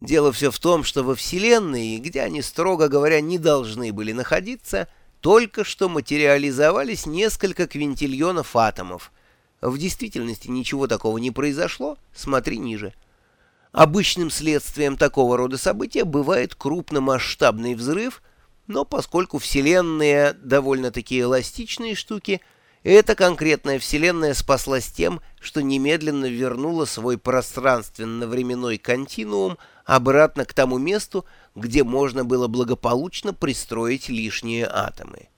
Дело все в том, что во Вселенной, где они, строго говоря, не должны были находиться, только что материализовались несколько квинтильонов атомов. В действительности ничего такого не произошло, смотри ниже. Обычным следствием такого рода события бывает крупномасштабный взрыв, но поскольку Вселенная довольно-таки эластичные штуки – эта конкретная вселенная спаслась тем, что немедленно вернула свой пространственно-временной континуум обратно к тому месту, где можно было благополучно пристроить лишние атомы.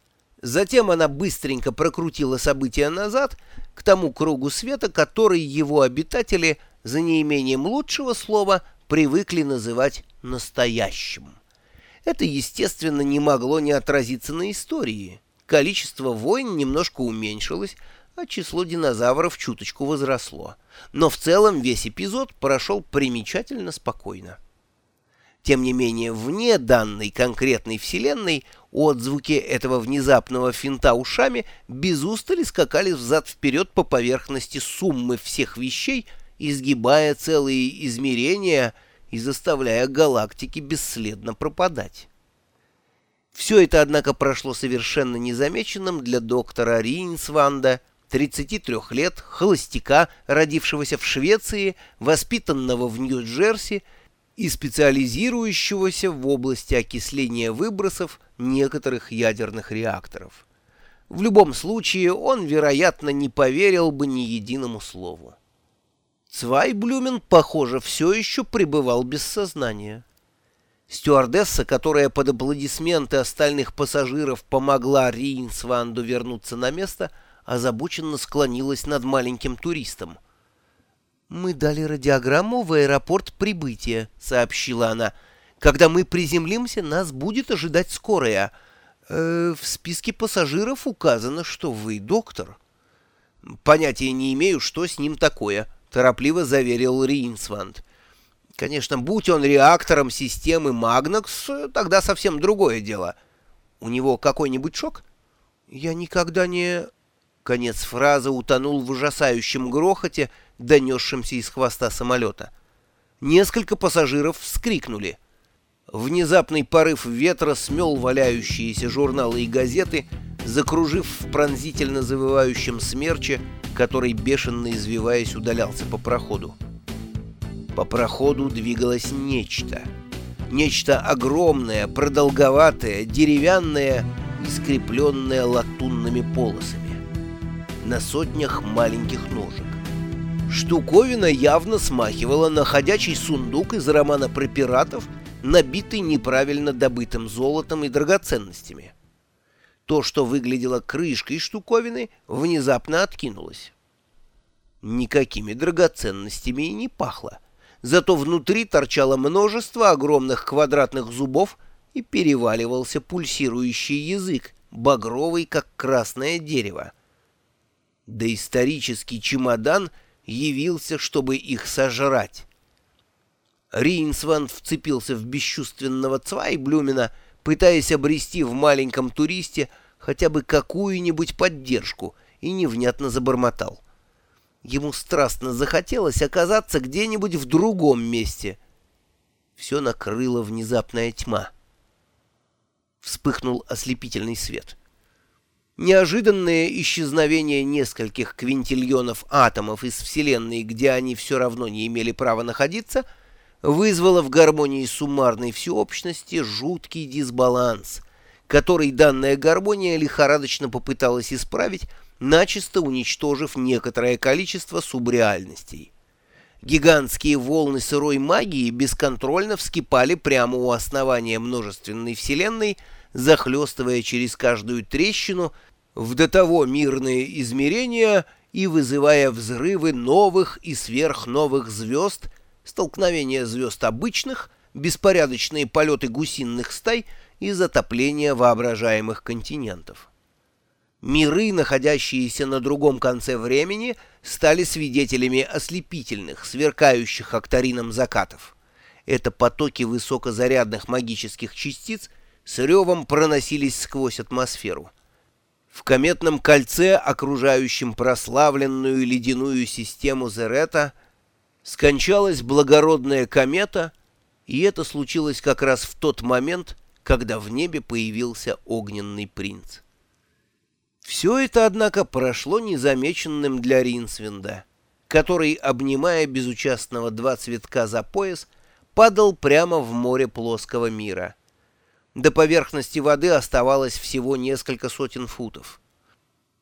Затем она быстренько прокрутила события назад к тому кругу света, который его обитатели, за неимением лучшего слова, привыкли называть настоящим. Это, естественно, не могло не отразиться на истории количество войн немножко уменьшилось, а число динозавров чуточку возросло. Но в целом весь эпизод прошел примечательно спокойно. Тем не менее, вне данной конкретной вселенной отзвуки этого внезапного финта ушами без устали скакали взад-вперед по поверхности суммы всех вещей, изгибая целые измерения и заставляя галактики бесследно пропадать. Все это, однако, прошло совершенно незамеченным для доктора Ринсванда, 33 лет, холостяка, родившегося в Швеции, воспитанного в Нью-Джерси и специализирующегося в области окисления выбросов некоторых ядерных реакторов. В любом случае, он, вероятно, не поверил бы ни единому слову. Цвайблюмен, похоже, все еще пребывал без сознания. Стюардесса, которая под аплодисменты остальных пассажиров помогла Рейнсванду вернуться на место, озабоченно склонилась над маленьким туристом. «Мы дали радиограмму в аэропорт прибытия», — сообщила она. «Когда мы приземлимся, нас будет ожидать скорая. Э, в списке пассажиров указано, что вы доктор». «Понятия не имею, что с ним такое», — торопливо заверил Рейнсванд. Конечно, будь он реактором системы Магнакс, тогда совсем другое дело. У него какой-нибудь шок? Я никогда не... Конец фразы утонул в ужасающем грохоте, донесшемся из хвоста самолета. Несколько пассажиров вскрикнули. Внезапный порыв ветра смел валяющиеся журналы и газеты, закружив в пронзительно завывающем смерче, который, бешено извиваясь, удалялся по проходу. По проходу двигалось нечто. Нечто огромное, продолговатое, деревянное скрепленное латунными полосами. На сотнях маленьких ножек. Штуковина явно смахивала на ходячий сундук из романа про пиратов, набитый неправильно добытым золотом и драгоценностями. То, что выглядело крышкой штуковины, внезапно откинулось. Никакими драгоценностями и не пахло зато внутри торчало множество огромных квадратных зубов и переваливался пульсирующий язык, багровый, как красное дерево. Доисторический чемодан явился, чтобы их сожрать. Рейнсван вцепился в бесчувственного Цвайблюмена, пытаясь обрести в маленьком туристе хотя бы какую-нибудь поддержку, и невнятно забормотал. Ему страстно захотелось оказаться где-нибудь в другом месте. Все накрыла внезапная тьма. Вспыхнул ослепительный свет. Неожиданное исчезновение нескольких квинтильонов атомов из Вселенной, где они все равно не имели права находиться, вызвало в гармонии суммарной всеобщности жуткий дисбаланс, который данная гармония лихорадочно попыталась исправить, начисто уничтожив некоторое количество субреальностей. Гигантские волны сырой магии бесконтрольно вскипали прямо у основания множественной вселенной, захлестывая через каждую трещину в до того мирные измерения и вызывая взрывы новых и сверхновых звезд, столкновения звезд обычных, беспорядочные полеты гусиных стай и затопление воображаемых континентов. Миры, находящиеся на другом конце времени, стали свидетелями ослепительных, сверкающих акторином закатов. Это потоки высокозарядных магических частиц с ревом проносились сквозь атмосферу. В кометном кольце, окружающем прославленную ледяную систему Зерета, скончалась благородная комета, И это случилось как раз в тот момент, когда в небе появился огненный принц. Все это, однако, прошло незамеченным для Ринсвинда, который, обнимая безучастного два цветка за пояс, падал прямо в море плоского мира. До поверхности воды оставалось всего несколько сотен футов.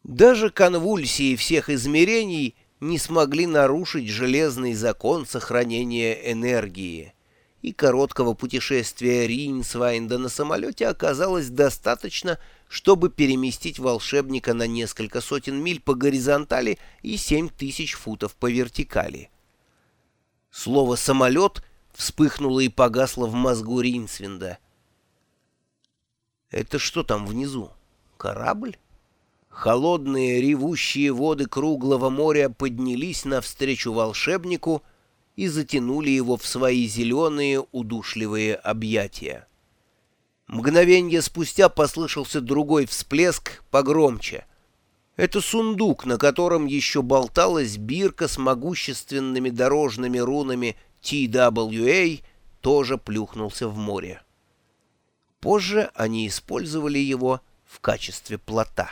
Даже конвульсии всех измерений не смогли нарушить железный закон сохранения энергии и короткого путешествия Ринсвайнда на самолете оказалось достаточно, чтобы переместить волшебника на несколько сотен миль по горизонтали и семь тысяч футов по вертикали. Слово «самолет» вспыхнуло и погасло в мозгу Ринсвинда. «Это что там внизу? Корабль?» Холодные ревущие воды круглого моря поднялись навстречу волшебнику — и затянули его в свои зеленые удушливые объятия. Мгновенье спустя послышался другой всплеск, погромче. Это сундук, на котором еще болталась бирка с могущественными дорожными рунами TWA, тоже плюхнулся в море. Позже они использовали его в качестве плота.